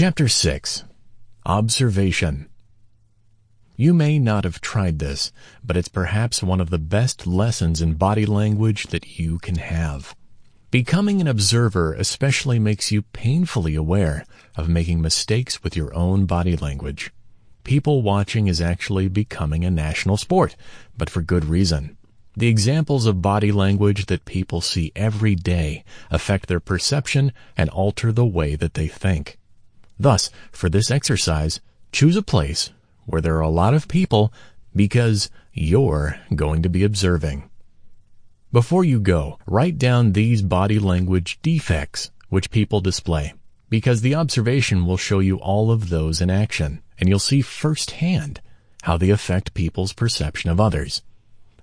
Chapter 6 Observation You may not have tried this, but it's perhaps one of the best lessons in body language that you can have. Becoming an observer especially makes you painfully aware of making mistakes with your own body language. People watching is actually becoming a national sport, but for good reason. The examples of body language that people see every day affect their perception and alter the way that they think. Thus, for this exercise, choose a place where there are a lot of people because you're going to be observing. Before you go, write down these body language defects which people display because the observation will show you all of those in action and you'll see firsthand how they affect people's perception of others.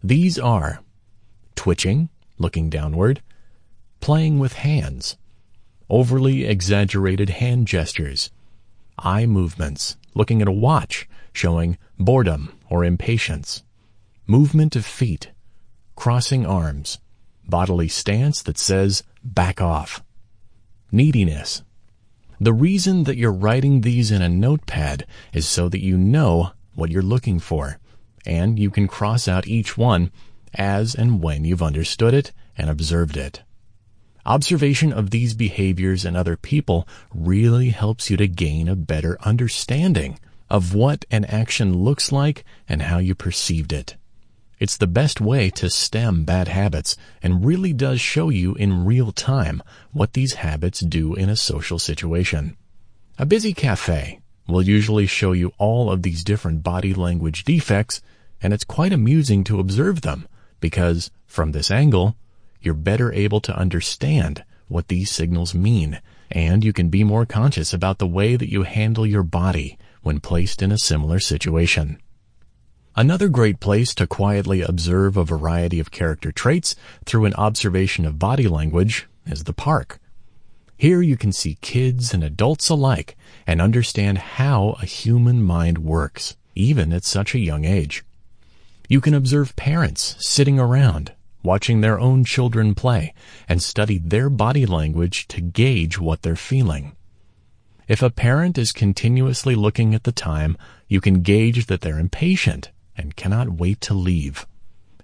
These are twitching, looking downward, playing with hands, overly exaggerated hand gestures, eye movements, looking at a watch, showing boredom or impatience, movement of feet, crossing arms, bodily stance that says back off, neediness. The reason that you're writing these in a notepad is so that you know what you're looking for and you can cross out each one as and when you've understood it and observed it. Observation of these behaviors in other people really helps you to gain a better understanding of what an action looks like and how you perceived it. It's the best way to stem bad habits and really does show you in real time what these habits do in a social situation. A busy cafe will usually show you all of these different body language defects and it's quite amusing to observe them because from this angle, you're better able to understand what these signals mean and you can be more conscious about the way that you handle your body when placed in a similar situation. Another great place to quietly observe a variety of character traits through an observation of body language is the park. Here you can see kids and adults alike and understand how a human mind works, even at such a young age. You can observe parents sitting around, watching their own children play, and study their body language to gauge what they're feeling. If a parent is continuously looking at the time, you can gauge that they're impatient and cannot wait to leave.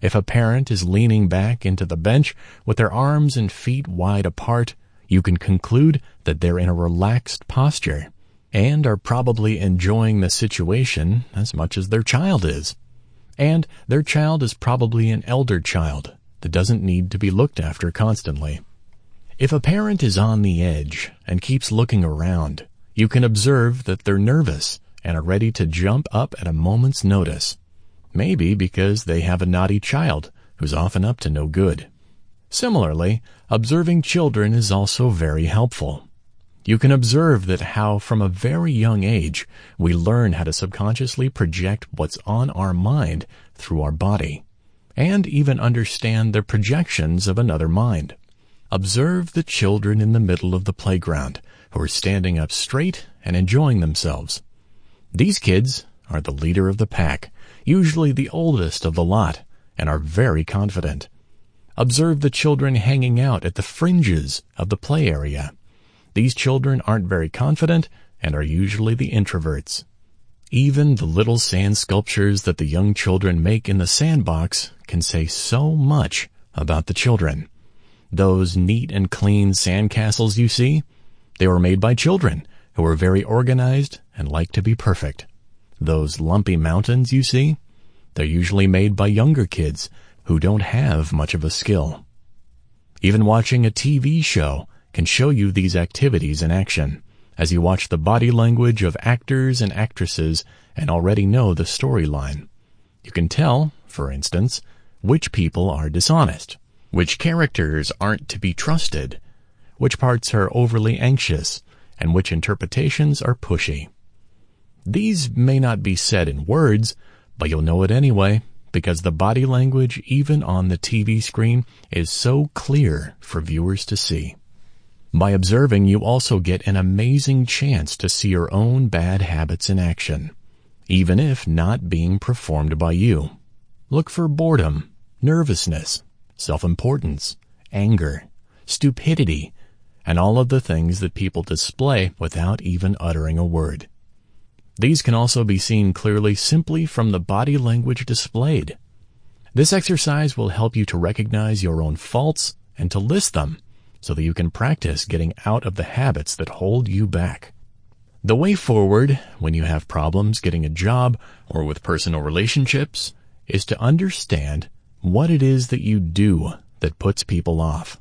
If a parent is leaning back into the bench with their arms and feet wide apart, you can conclude that they're in a relaxed posture and are probably enjoying the situation as much as their child is. And their child is probably an elder child that doesn't need to be looked after constantly. If a parent is on the edge and keeps looking around, you can observe that they're nervous and are ready to jump up at a moment's notice. Maybe because they have a naughty child who's often up to no good. Similarly, observing children is also very helpful. You can observe that how from a very young age we learn how to subconsciously project what's on our mind through our body, and even understand the projections of another mind. Observe the children in the middle of the playground who are standing up straight and enjoying themselves. These kids are the leader of the pack, usually the oldest of the lot, and are very confident. Observe the children hanging out at the fringes of the play area these children aren't very confident and are usually the introverts. Even the little sand sculptures that the young children make in the sandbox can say so much about the children. Those neat and clean sandcastles you see, they were made by children who are very organized and like to be perfect. Those lumpy mountains you see, they're usually made by younger kids who don't have much of a skill. Even watching a TV show can show you these activities in action as you watch the body language of actors and actresses and already know the storyline. You can tell, for instance, which people are dishonest, which characters aren't to be trusted, which parts are overly anxious, and which interpretations are pushy. These may not be said in words, but you'll know it anyway, because the body language, even on the TV screen, is so clear for viewers to see. By observing, you also get an amazing chance to see your own bad habits in action, even if not being performed by you. Look for boredom, nervousness, self-importance, anger, stupidity, and all of the things that people display without even uttering a word. These can also be seen clearly simply from the body language displayed. This exercise will help you to recognize your own faults and to list them so that you can practice getting out of the habits that hold you back. The way forward when you have problems getting a job or with personal relationships is to understand what it is that you do that puts people off.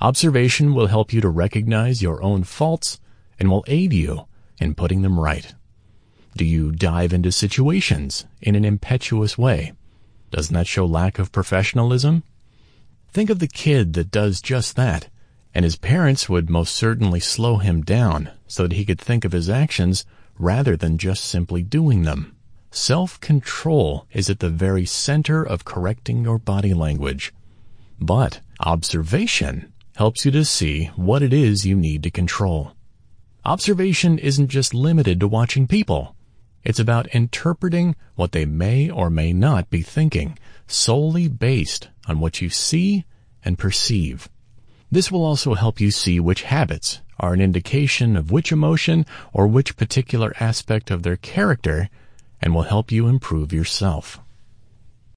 Observation will help you to recognize your own faults and will aid you in putting them right. Do you dive into situations in an impetuous way? Doesn't that show lack of professionalism? Think of the kid that does just that, and his parents would most certainly slow him down so that he could think of his actions rather than just simply doing them. Self-control is at the very center of correcting your body language. But observation helps you to see what it is you need to control. Observation isn't just limited to watching people. It's about interpreting what they may or may not be thinking, solely based on what you see and perceive. This will also help you see which habits are an indication of which emotion or which particular aspect of their character and will help you improve yourself.